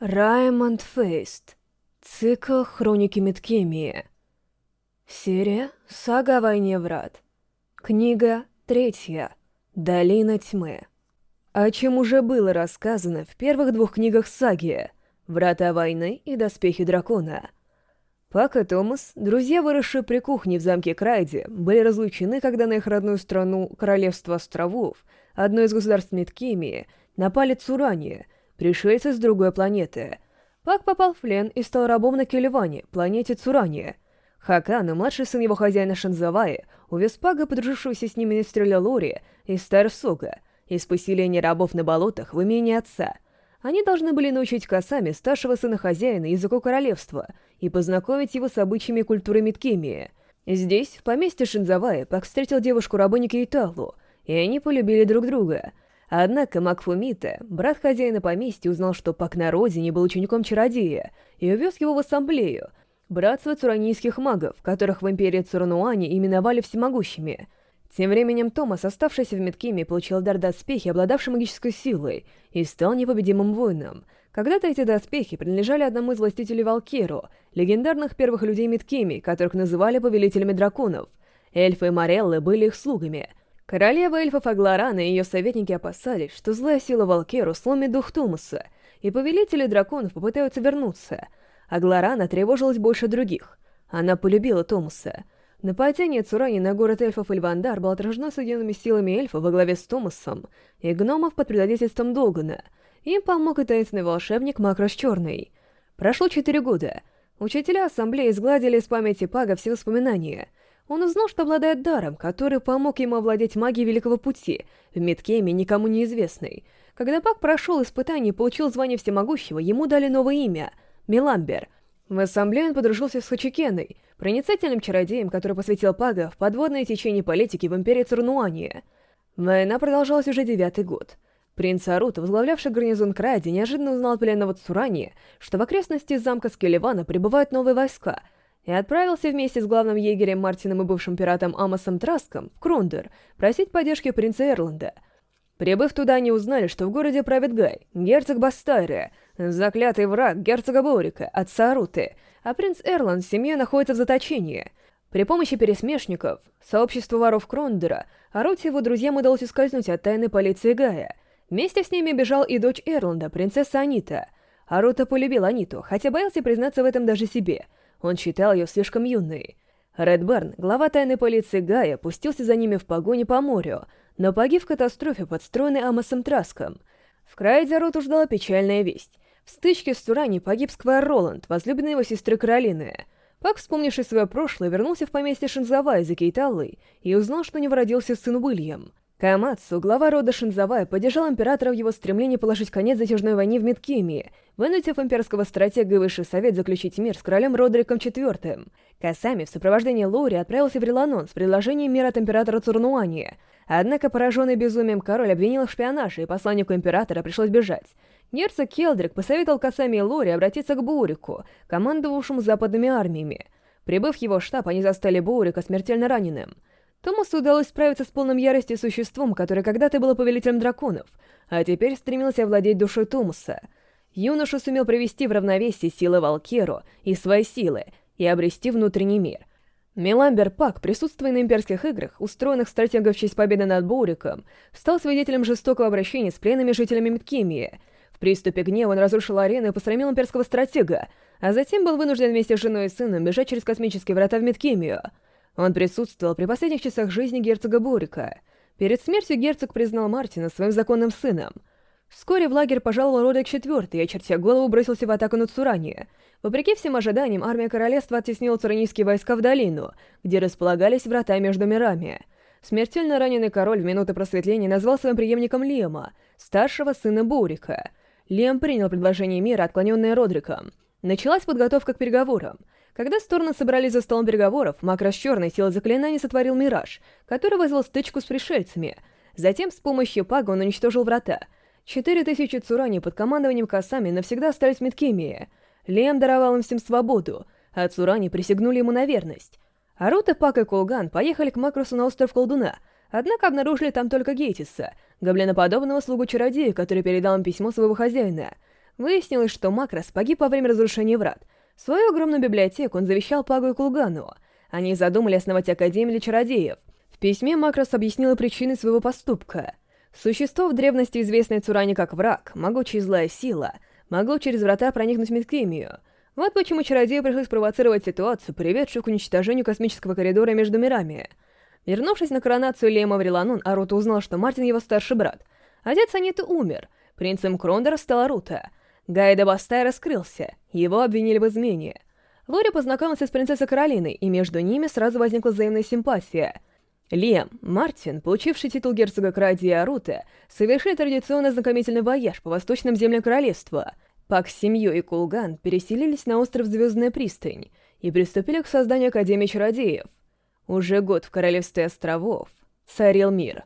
Раймонд Фейст. Цикл «Хроники Меткемии». Серия «Сага о войне врат». Книга третья. «Долина тьмы». О чем уже было рассказано в первых двух книгах саги «Врата войны» и «Доспехи дракона». Пак и Томас, друзья, выросшие при кухне в замке Крайди, были разлучены, когда на их родную страну, Королевство Островов, одно из государств Меткемии, напали Цурания — пришельцы с другой планеты. Пак попал в плен и стал рабом на Келеване, планете Цуране. Хакан и младший сын его хозяина Шанзаваи увез Пага, подружившегося с ним министреля Лори, из Тарсуга, из поселения рабов на болотах в имени отца. Они должны были научить косами старшего сына хозяина языку королевства и познакомить его с обычаями культуры Миткемии. Здесь, в поместье Шинзавая, Пак встретил девушку-рабыню Кейталу, и они полюбили друг друга — Однако Макфумита, брат хозяина поместья, узнал, что Пак на родине был учеником чародея, и увез его в ассамблею, братство цуранийских магов, которых в империи Цурануани именовали всемогущими. Тем временем Томас, оставшийся в Меткиме, получил дар доспехи, обладавший магической силой, и стал непобедимым воином. Когда-то эти доспехи принадлежали одному из властителей Валкиру, легендарных первых людей Меткими, которых называли повелителями драконов. Эльфы и Мореллы были их слугами — Королева эльфов Агларана и ее советники опасались, что злая сила Валкеру сломит дух Тумаса, и повелители драконов попытаются вернуться. Агларана тревожилась больше других. Она полюбила Томаса. Нападение Цурани на город эльфов Эльвандар было отражено соединенными силами эльфа во главе с Томасом и гномов под предательством Догана. Им помог и таинственный волшебник Макрош Черный. Прошло четыре года. Учителя ассамблеи сгладили из памяти Пага все воспоминания — он узнал, что обладает даром, который помог ему овладеть магией Великого Пути, в Медкеме никому неизвестной. Когда Пак прошел испытание и получил звание Всемогущего, ему дали новое имя — Меламбер. В ассамблее он подружился с Хачикеной, проницательным чародеем, который посвятил Пага в подводное течение политики в Империи Цурнуания. Война продолжалась уже девятый год. Принц Арут, возглавлявший гарнизон Крайди, неожиданно узнал от пленного Цурани, что в окрестности замка Скелевана прибывают новые войска — и отправился вместе с главным егерем Мартином и бывшим пиратом Амосом Траском в Крондер просить поддержки принца Эрланда. Прибыв туда, они узнали, что в городе правит Гай, герцог Бастария, заклятый враг герцога Борика, отца Аруты, а принц Эрланд в семье находится в заточении. При помощи пересмешников, сообщества воров Крондера, Аруте и его друзьям удалось ускользнуть от тайны полиции Гая. Вместе с ними бежал и дочь Эрланда, принцесса Анита. Арута полюбил Аниту, хотя боялся признаться в этом даже себе — он читал ее слишком юной. Ред глава тайной полиции Гая, пустился за ними в погоне по морю, но погиб в катастрофе, подстроенной Амосом Траском. В крае Дзяроту ждала печальная весть. В стычке с Турани погиб Сквайр Роланд, возлюбленный его сестры Каролины. Пак, вспомнивший свое прошлое, вернулся в поместье Шинзава из Акейталлы и узнал, что у него родился сын Уильям — Каямацу, глава рода Шинзавая, поддержал императора в его стремлении положить конец затяжной войне в Мидкемии, вынудив имперского стратега и высший совет заключить мир с королем Родриком IV. Касами в сопровождении Лоури отправился в Реланон с предложением мира от императора Цурнуани. Однако пораженный безумием король обвинил в шпионаже, и посланнику императора пришлось бежать. Герцог Келдрик посоветовал Касами и Лоури обратиться к Бурику, командовавшему западными армиями. Прибыв в его штаб, они застали Бурика смертельно раненым — Томасу удалось справиться с полным яростью существом, которое когда-то было повелителем драконов, а теперь стремилось овладеть душой Томаса. Юноша сумел привести в равновесие силы Валкеру и свои силы и обрести внутренний мир. Меламбер Пак, присутствуя на имперских играх, устроенных стратегов в честь победы над Боуриком, стал свидетелем жестокого обращения с пленными жителями Миткемии. В приступе гнева он разрушил арену и посрамил имперского стратега, а затем был вынужден вместе с женой и сыном бежать через космические врата в Миткемию — он присутствовал при последних часах жизни герцога Бурика. Перед смертью герцог признал Мартина своим законным сыном. Вскоре в лагерь пожаловал Родек IV и, очертя голову, бросился в атаку на Цурани. Вопреки всем ожиданиям, армия королевства оттеснила цуранийские войска в долину, где располагались врата между мирами. Смертельно раненый король в минуты просветления назвал своим преемником Лема, старшего сына Бурика. Лем принял предложение мира, отклоненное Родриком. Началась подготовка к переговорам — когда стороны собрались за столом переговоров, Макрас Черный силой заклинания сотворил мираж, который вызвал стычку с пришельцами. Затем с помощью Пага он уничтожил врата. Четыре тысячи цурани под командованием Касами навсегда остались в Миткемии. Лем даровал им всем свободу, а цурани присягнули ему на верность. Арута, Пак и Кулган поехали к Макросу на остров Колдуна, однако обнаружили там только Гейтиса, гоблиноподобного слугу-чародея, который передал им письмо своего хозяина. Выяснилось, что Макрос погиб во время разрушения врат — Свою огромную библиотеку он завещал Пагу и Кулгану. Они задумали основать Академию чародеев. В письме Макрос объяснила причины своего поступка. Существо в древности, известное Цуране как враг, могучая злая сила, могло через врата проникнуть в Меткемию. Вот почему чародею пришлось спровоцировать ситуацию, приведшую к уничтожению космического коридора между мирами. Вернувшись на коронацию Лиама в Рилланон, Арута узнал, что Мартин его старший брат. Отец Аниты умер, принцем Крондора стал Арута — Гай де Бас-Тайра скрылся, его обвинили в измене. Лори познакомился с принцессой Каролиной, и между ними сразу возникла взаимная симпатия. Лиам, Мартин, получивший титул герцога Крайди и Арута, совершили традиционно знакомительный вояж по восточным землям королевства. Пак с семьей и Кулган переселились на остров Звездная пристань и приступили к созданию Академии Чародеев. Уже год в Королевстве островов царил мир.